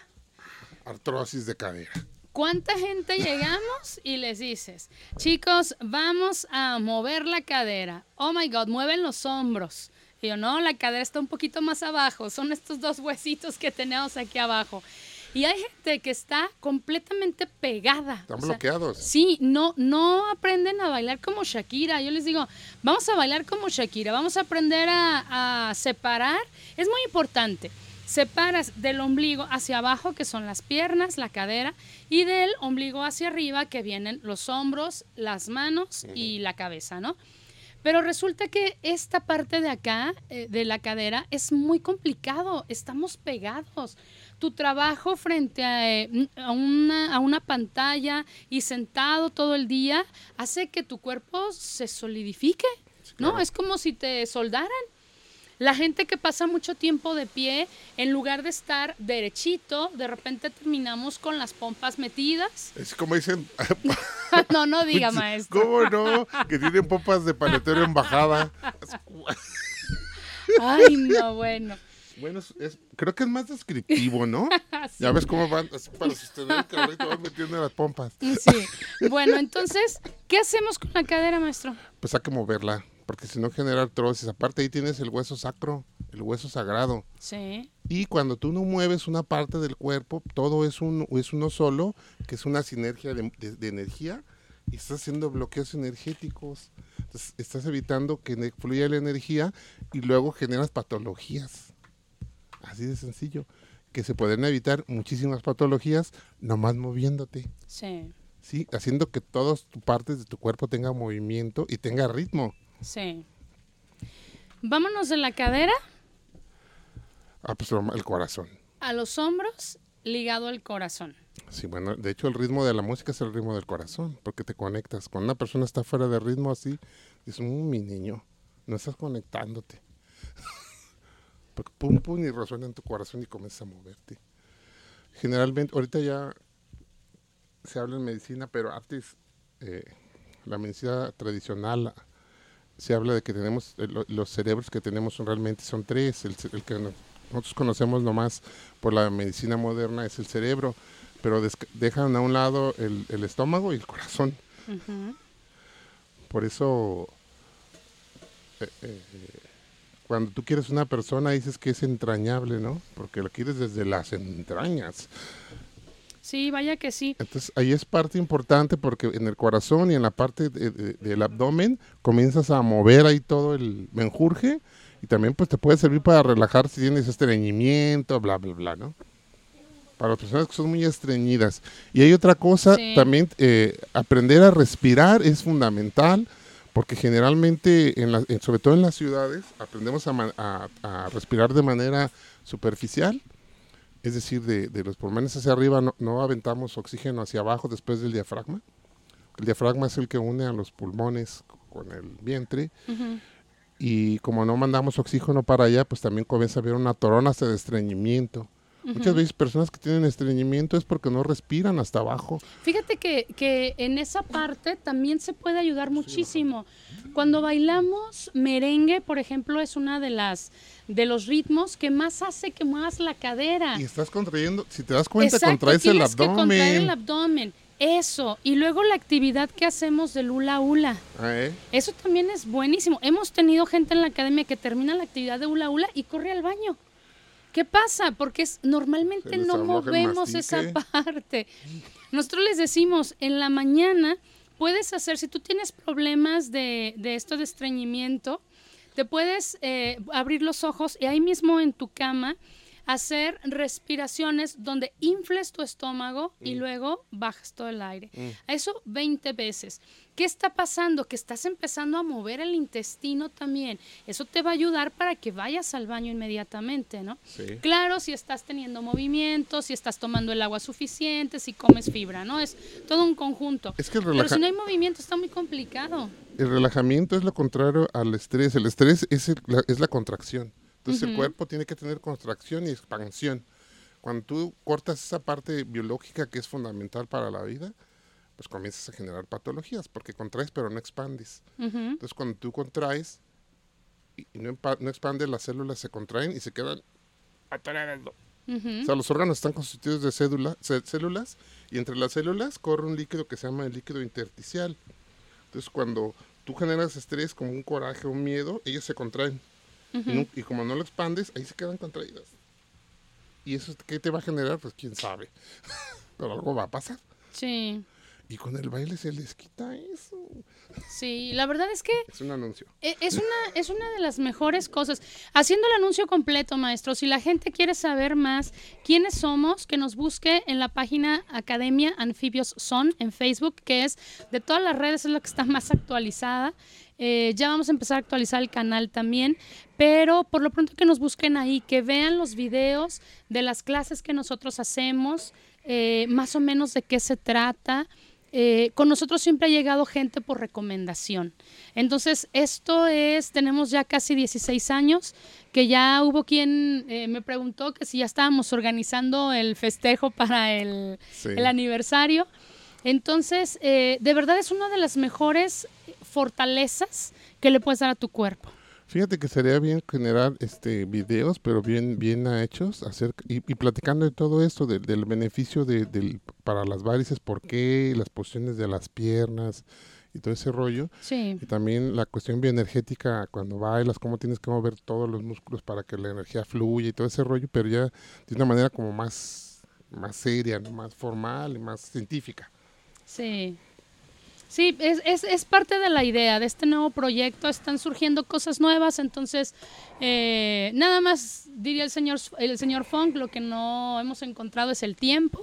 S3: artrosis de cadera.
S2: ¿Cuánta gente llegamos y les dices, chicos, vamos a mover la cadera? Oh my God, mueven los hombros. Y yo, no, la cadera está un poquito más abajo. Son estos dos huesitos que tenemos aquí abajo. Y hay gente que está completamente pegada.
S3: Están
S2: o sea,
S3: bloqueados.
S2: Sí, no, no aprenden a bailar como Shakira. Yo les digo, vamos a bailar como Shakira, vamos a aprender a, a separar. Es muy importante. Separas del ombligo hacia abajo, que son las piernas, la cadera, y del ombligo hacia arriba, que vienen los hombros, las manos y la cabeza, ¿no? Pero resulta que esta parte de acá, eh, de la cadera, es muy complicado. Estamos pegados. Tu trabajo frente a, eh, a una, a una pantalla y sentado todo el día hace que tu cuerpo se solidifique, ¿no?
S3: claro.
S2: Es como si te soldaran. La gente que pasa mucho tiempo de pie, en lugar de estar derechito, de repente terminamos con las pompas metidas.
S3: Es como dicen.
S2: no, no diga, maestro.
S3: ¿Cómo no? Que tienen pompas de paletero en bajada.
S2: Ay, no, bueno.
S3: Bueno, es- es- creo que es más descriptivo, ¿no? Ya ves cómo van así para sostener el carrito, van metiendo las pompas.
S2: Sí. Bueno, entonces, ¿qué hacemos con la cadera, maestro?
S3: Pues hay que moverla, porque si no genera artrosis. Aparte ahí tienes el hueso sacro, el hueso sagrado.
S2: Sí.
S3: Y cuando tú no mueves una parte del cuerpo, todo es, un, es uno solo, que es una sinergia de, de- de energía, y estás haciendo bloqueos energéticos. Entonces, estás evitando que fluya la energía y luego generas patologías. Así de sencillo. Que se pueden evitar muchísimas patologías nomás moviéndote.
S2: Sí.
S3: ¿sí? Haciendo que todas tus partes de tu cuerpo tengan movimiento y tenga ritmo.
S2: Sí. Vámonos de la cadera
S3: Ah, pues el corazón.
S2: a los hombros, ligado al corazón.
S3: Sí, bueno, de hecho el ritmo de la música es el ritmo del corazón, porque te conectas. Cuando una persona está fuera de ritmo así, dices, "Mm, mi niño, no estás conectándote. porque pum, pum, y resuena en tu corazón y comienzas a moverte. Generalmente, ahorita ya se habla en medicina, pero antes, eh, la medicina tradicional, se habla de que tenemos, eh, lo- los cerebros que tenemos son realmente son tres. El, que no- nosotros conocemos nomás por la medicina moderna es el cerebro, pero dejan a un lado el, el estómago y el corazón. Por eso, eh, eh, cuando tú quieres una persona dices que es entrañable, ¿no? Porque lo quieres desde las entrañas.
S2: Sí, vaya que sí.
S3: Entonces ahí es parte importante porque en el corazón y en la parte de- de- del abdomen comienzas a mover ahí todo el menjurje y también pues te puede servir para relajar si tienes estreñimiento, bla, bla, bla, ¿no? Para las personas que son muy estreñidas. Y hay otra cosa,
S2: Sí.
S3: también eh, aprender a respirar es fundamental porque generalmente, en la- sobre todo en las ciudades, aprendemos a, ma- a- a respirar de manera superficial es decir, de, de los pulmones hacia arriba no, no aventamos oxígeno hacia abajo después del diafragma. El diafragma es el que une a los pulmones con el vientre. Y como no mandamos oxígeno para allá, pues también comienza a haber una torona hasta de estreñimiento. Muchas veces personas que tienen estreñimiento es porque no respiran hasta abajo.
S2: Fíjate que, que en esa parte también se puede ayudar muchísimo. Cuando bailamos merengue, por ejemplo, es una de las de los ritmos que más hace que muevas la cadera.
S3: Y estás contrayendo, si te das cuenta,
S2: Exacto,
S3: contraes el
S2: que contraer el
S3: abdomen.
S2: abdomen. Eso. Y luego la actividad que hacemos del hula hula.
S3: Ah, ¿eh?
S2: Eso también es buenísimo. Hemos tenido gente en la academia que termina la actividad de hula hula y corre al baño. ¿Qué pasa? Porque es, normalmente no movemos esa parte. Nosotros les decimos, en la mañana puedes hacer, si tú tienes problemas de, de esto de estreñimiento, te puedes eh, abrir los ojos y ahí mismo en tu cama hacer respiraciones donde infles tu estómago
S3: Mm.
S2: y luego bajas todo el aire. Eso 20 veces. ¿Qué está pasando? Que estás empezando a mover el intestino también. Eso te va a ayudar para que vayas al baño inmediatamente, ¿no?
S3: Sí.
S2: Claro, si estás teniendo movimiento, si estás tomando el agua suficiente, si comes fibra, ¿no? Es todo un conjunto.
S3: Es que el
S2: Pero si no hay movimiento está muy complicado.
S3: El relajamiento es lo contrario al estrés. El estrés es, el- la, es la contracción. Entonces el cuerpo tiene que tener contracción y expansión. Cuando tú cortas esa parte biológica que es fundamental para la vida, pues comienzas a generar patologías, porque contraes pero no expandes.
S2: Ujú.
S3: Entonces cuando tú contraes y no, no expandes, las células se contraen y se quedan.
S2: Ujú.
S3: O sea, los órganos están constituidos de cédula- células y entre las células corre un líquido que se llama el líquido intersticial. Entonces, cuando tú generas estrés como un coraje o un miedo, ellos se contraen. Y, no- y como no lo expandes, ahí se quedan contraídas. ¿Y eso qué te va a generar? Pues quién sabe. Pero algo va a pasar.
S2: Sí,
S3: Y con el baile se les quita eso.
S2: sí. La verdad es que
S3: Es un anuncio.
S2: E- Es una, es una de las mejores cosas. Haciendo el anuncio completo, maestro, si la gente quiere saber más quiénes somos, que nos busque en la página Academia Anfibios Son en Facebook, que es de todas las redes, es la que está más actualizada. Eh, ya vamos a empezar a actualizar el canal también, pero por lo pronto que nos busquen ahí, que vean los videos de las clases que nosotros hacemos, eh, más o menos de qué se trata. Eh, con nosotros siempre ha llegado gente por recomendación. Entonces, esto es, tenemos ya casi 16 años, que ya hubo quien eh, me preguntó que si ya estábamos organizando el festejo para el,
S3: Sí.
S2: el aniversario. Entonces, eh, de verdad es una de las mejores fortalezas que le puedes dar a tu cuerpo.
S3: Fíjate que sería bien generar este videos, pero bien bien hechos, hacer y, y platicando de todo esto, de- del beneficio de, del, para las varices, por qué, las posiciones de las piernas y todo ese rollo.
S2: Sí.
S3: Y también la cuestión bioenergética cuando bailas, cómo tienes que mover todos los músculos para que la energía fluya y todo ese rollo, pero ya de una manera como más, más seria, ¿no? más formal y más científica.
S2: Sí. Sí, es, es, es parte de la idea de este nuevo proyecto. Están surgiendo cosas nuevas, entonces eh, nada más diría el señor el señor Funk, lo que no hemos encontrado es el tiempo,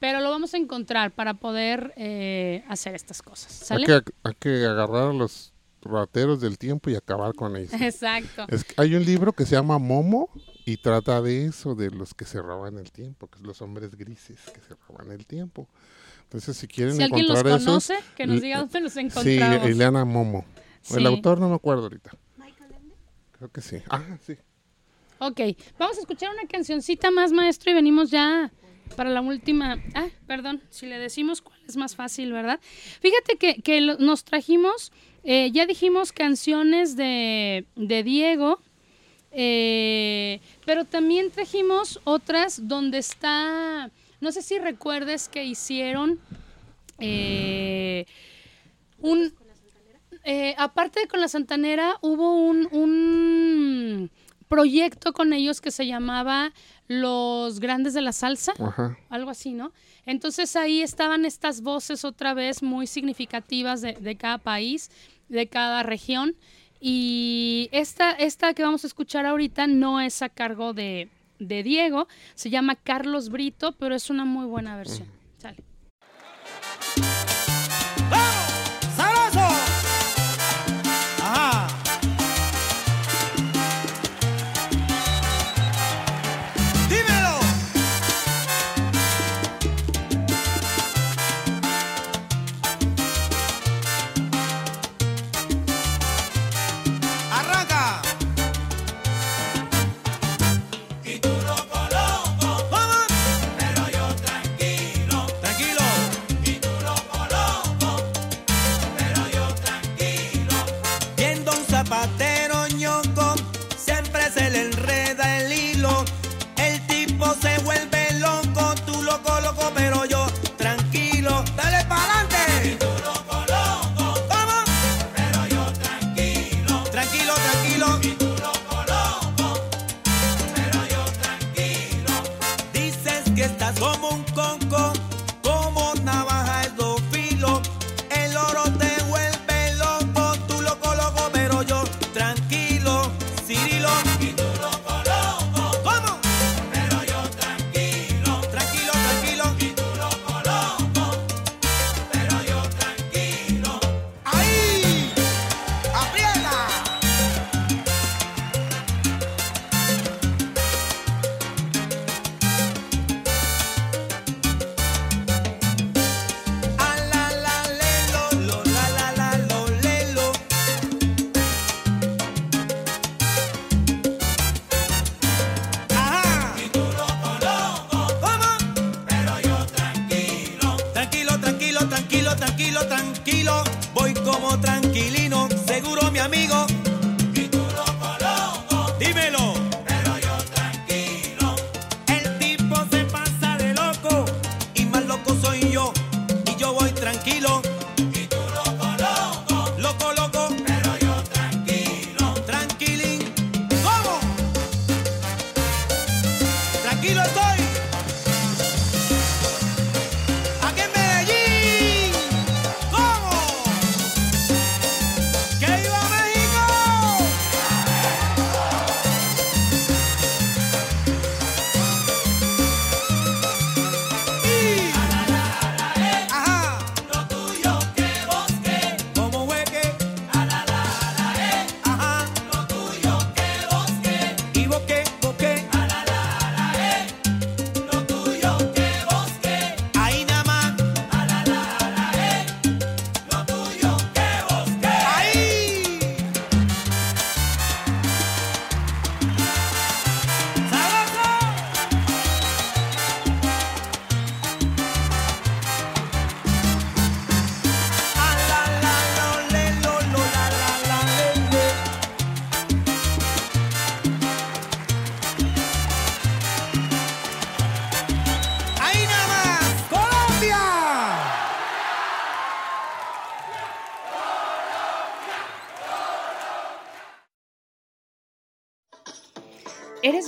S2: pero lo vamos a encontrar para poder eh, hacer estas cosas.
S3: hay, que, hay que agarrar a los rateros del tiempo y acabar con ellos.
S2: Exacto.
S3: Es que hay un libro que se llama Momo y trata de eso, de los que se roban el tiempo, que son los hombres grises que se roban el tiempo. Entonces, si quieren
S2: Si alguien los
S3: encontrar esos,
S2: conoce, que nos diga dónde los
S3: Sí,
S2: encontramos.
S3: Ileana Momo.
S2: Sí.
S3: El autor no me acuerdo ahorita. Creo que sí. Ah, sí.
S2: Ok, vamos a escuchar una cancioncita más, maestro, y venimos ya para la última. Ah, perdón, si le decimos cuál es más fácil, ¿verdad? Fíjate que, que nos trajimos, eh, ya dijimos canciones de, de Diego, eh, pero también trajimos otras donde está, no sé si recuerdes que hicieron eh, un... eh, aparte de con la Santanera, hubo un, un proyecto con ellos que se llamaba Los Grandes de la Salsa,
S3: Ajá.
S2: algo así, ¿no? Entonces ahí estaban estas voces otra vez muy significativas de, de cada país, de cada región. Y esta, esta que vamos a escuchar ahorita no es a cargo de, de Diego, se llama Carlos Brito, pero es una muy buena versión. Sale.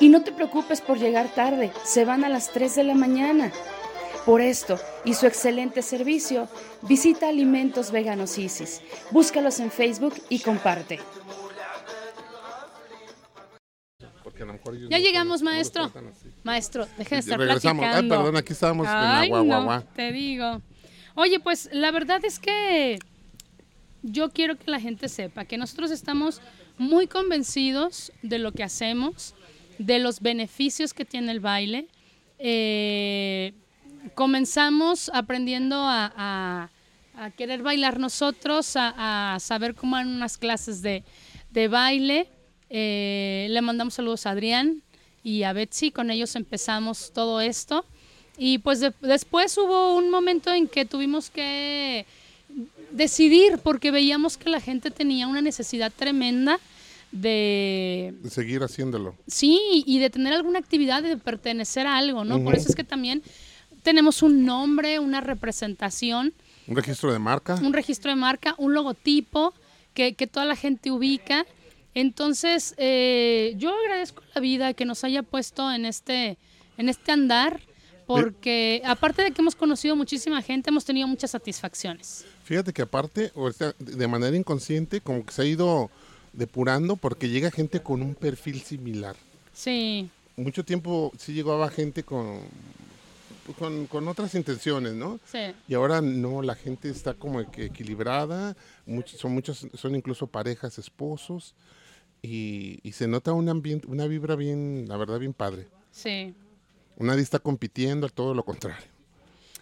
S4: Y no te preocupes por llegar tarde, se van a las 3 de la mañana. Por esto y su excelente servicio, visita Alimentos Veganos Isis. Búscalos en Facebook y comparte.
S2: Ya llegamos, maestro. Maestro, deje de estar
S3: Regresamos. Ay,
S2: platicando.
S3: perdón, aquí estábamos en guagua,
S2: no,
S3: guagua.
S2: te digo. Oye, pues la verdad es que yo quiero que la gente sepa que nosotros estamos muy convencidos de lo que hacemos, de los beneficios que tiene el baile. Eh, comenzamos aprendiendo a, a- querer bailar nosotros, a, saber cómo eran unas clases de, de baile. Eh, le mandamos saludos a Adrián y a Betsy, con ellos empezamos todo esto. Y pues de- después hubo un momento en que tuvimos que decidir porque veíamos que la gente tenía una necesidad tremenda de
S3: De seguir haciéndolo.
S2: sí y de tener alguna actividad de pertenecer a algo, ¿no? Por eso es que también tenemos un nombre, una representación,
S3: Un registro de marca.
S2: un registro de marca, un logotipo que, que toda la gente ubica. Entonces, eh, yo agradezco la vida que nos haya puesto en este, en este andar, porque aparte de que hemos conocido muchísima gente, hemos tenido muchas satisfacciones.
S3: Fíjate que aparte, o sea, de manera inconsciente, como que se ha ido depurando porque llega gente con un perfil similar.
S2: Sí,
S3: Mucho tiempo sí llegaba gente con, con, con otras intenciones, ¿no?
S2: sí.
S3: Y ahora no, la gente está como que equilibrada, muchos, son muchos, son incluso parejas, esposos, y, y se nota un ambiente, una vibra bien, la verdad, bien padre.
S2: Sí.
S3: Nadie está compitiendo, todo lo contrario.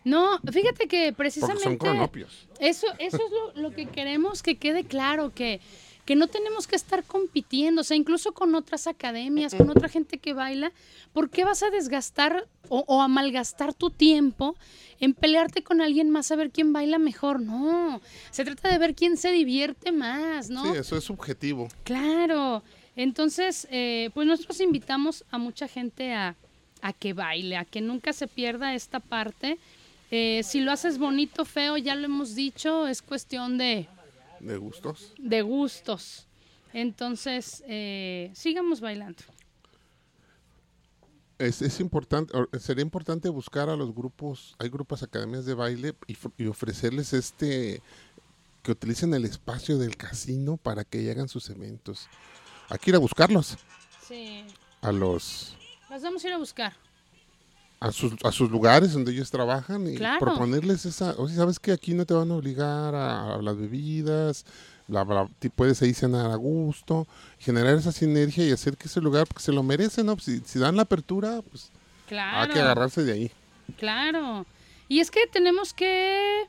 S2: No, fíjate que
S3: Porque
S2: precisamente...
S3: son cronopios.
S2: Eso, eso es lo, lo que queremos que quede claro, que, que no tenemos que estar compitiendo, o sea, incluso con otras academias, con otra gente que baila, ¿por qué vas a desgastar o, o a malgastar tu tiempo en pelearte con alguien más a ver quién baila mejor? No, se trata de ver quién se divierte más, ¿no?
S3: Sí, eso es subjetivo.
S2: Claro. Entonces, eh, pues nosotros invitamos a mucha gente a, a que baile, a que nunca se pierda esta parte. Eh, si lo haces bonito, feo, ya lo hemos dicho, es cuestión de,
S3: De gustos.
S2: de gustos. Entonces, eh, sigamos bailando.
S3: Es, es importante, sería importante buscar a los grupos, hay grupos, academias de baile y, fr- y ofrecerles este, que utilicen el espacio del casino para que hagan sus eventos. Hay que ir a buscarlos,
S2: Sí.
S3: a los,
S2: Las vamos a ir a buscar.
S3: A sus, a sus lugares donde ellos trabajan y
S2: Claro.
S3: proponerles esa, oye, sabes que aquí no te van a obligar a, a las bebidas, bla, puedes ahí cenar a gusto, generar esa sinergia y hacer que ese lugar, porque se lo merece, ¿no? Si, si dan la apertura, pues
S2: Claro.
S3: hay que agarrarse de ahí.
S2: Claro. Y es que tenemos que,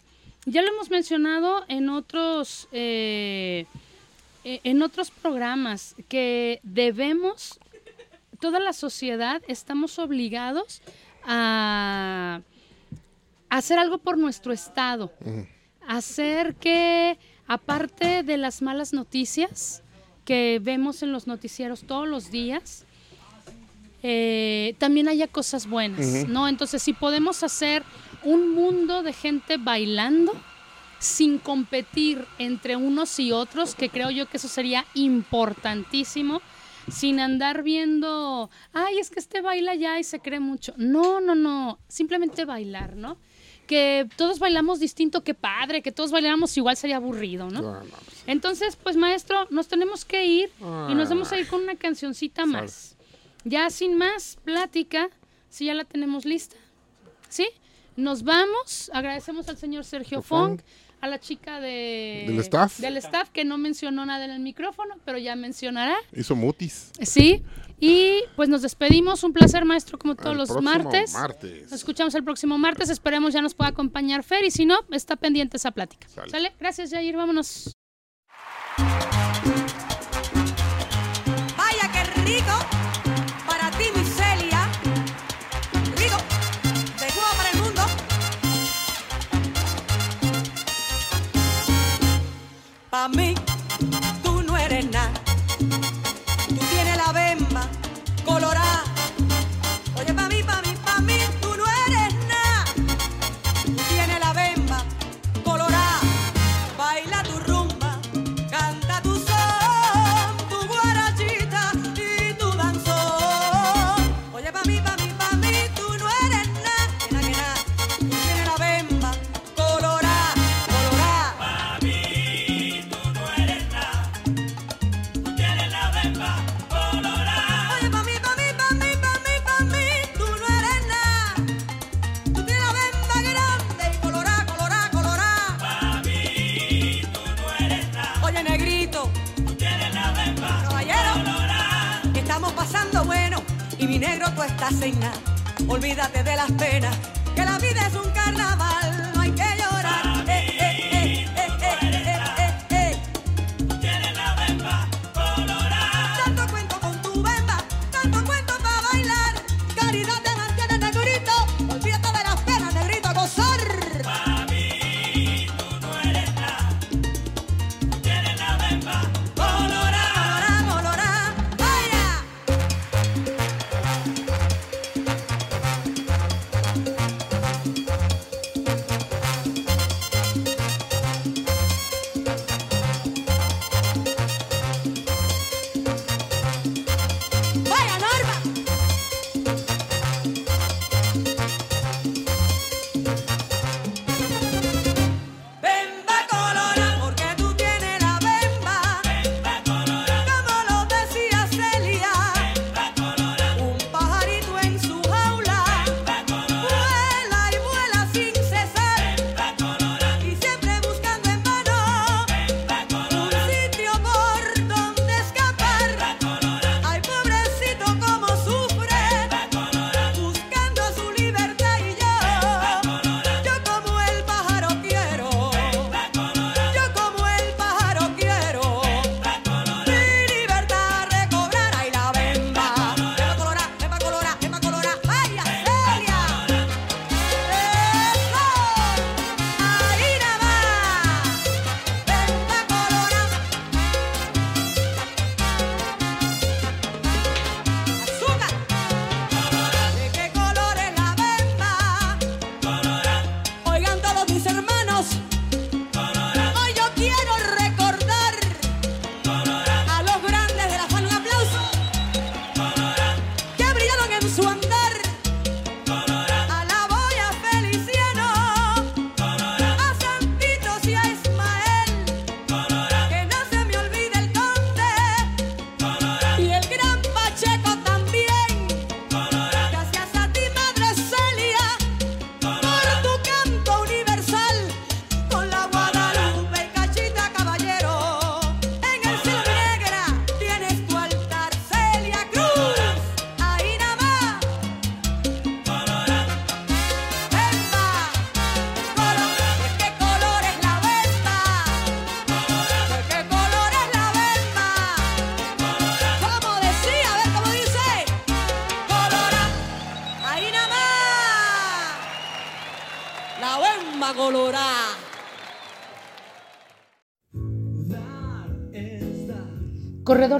S2: ya lo hemos mencionado en otros, eh, en otros programas, que debemos, toda la sociedad estamos obligados a, hacer algo por nuestro estado, hacer que, aparte de las malas noticias que vemos en los noticieros todos los días, eh, también haya cosas buenas, ¿no? Entonces, si podemos hacer un mundo de gente bailando sin competir entre unos y otros, que creo yo que eso sería importantísimo, sin andar viendo, ay, es que este baila ya y se cree mucho. No, no, no, simplemente bailar, ¿no? Que todos bailamos distinto, qué padre, que todos bailáramos igual sería aburrido, ¿no?
S3: Pues,
S2: Entonces, pues maestro, nos tenemos que ir y nos vamos a ir con una cancioncita más. Ya sin más plática, si ya la tenemos lista, ¿sí? Nos vamos, agradecemos al señor Sergio
S3: Fong.
S2: Fong, a la chica de,
S3: Del staff.
S2: del staff que no mencionó nada en el micrófono, pero ya mencionará,
S3: hizo mutis.
S2: ¿sí? Y pues nos despedimos, un placer maestro como todos los martes.
S3: martes.
S2: Nos escuchamos el próximo martes, esperemos ya nos pueda acompañar Fer y si no, está pendiente esa plática.
S3: Sale.
S2: ¿Sale? Gracias Jair, vámonos.
S5: me. Estás en nada. Olvídate de las penas, que la vida es un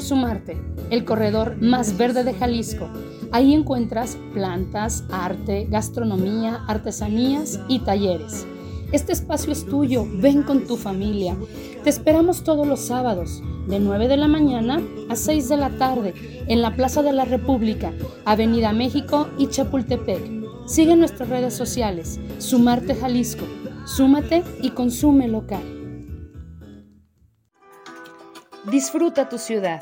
S2: Sumarte, el corredor más verde de Jalisco. Ahí encuentras plantas, arte, gastronomía, artesanías y talleres. Este espacio es tuyo, ven con tu familia. Te esperamos todos los sábados, de 9 de la mañana a 6 de la tarde, en la Plaza de la República, Avenida México y Chapultepec. Sigue nuestras redes sociales, Sumarte Jalisco. Súmate y consume local. Disfruta tu ciudad.